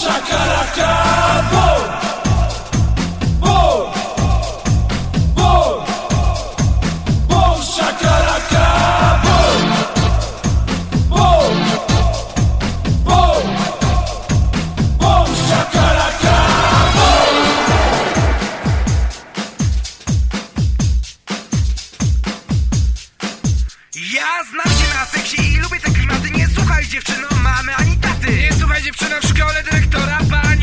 shakalaka, boom, boom, boom, boom, shakalaka, boom, boom, boom, boom, i słuchaj dziewczyno mamy ani taty. Nie słuchaj dziewczyno w szkole dyrektora Pani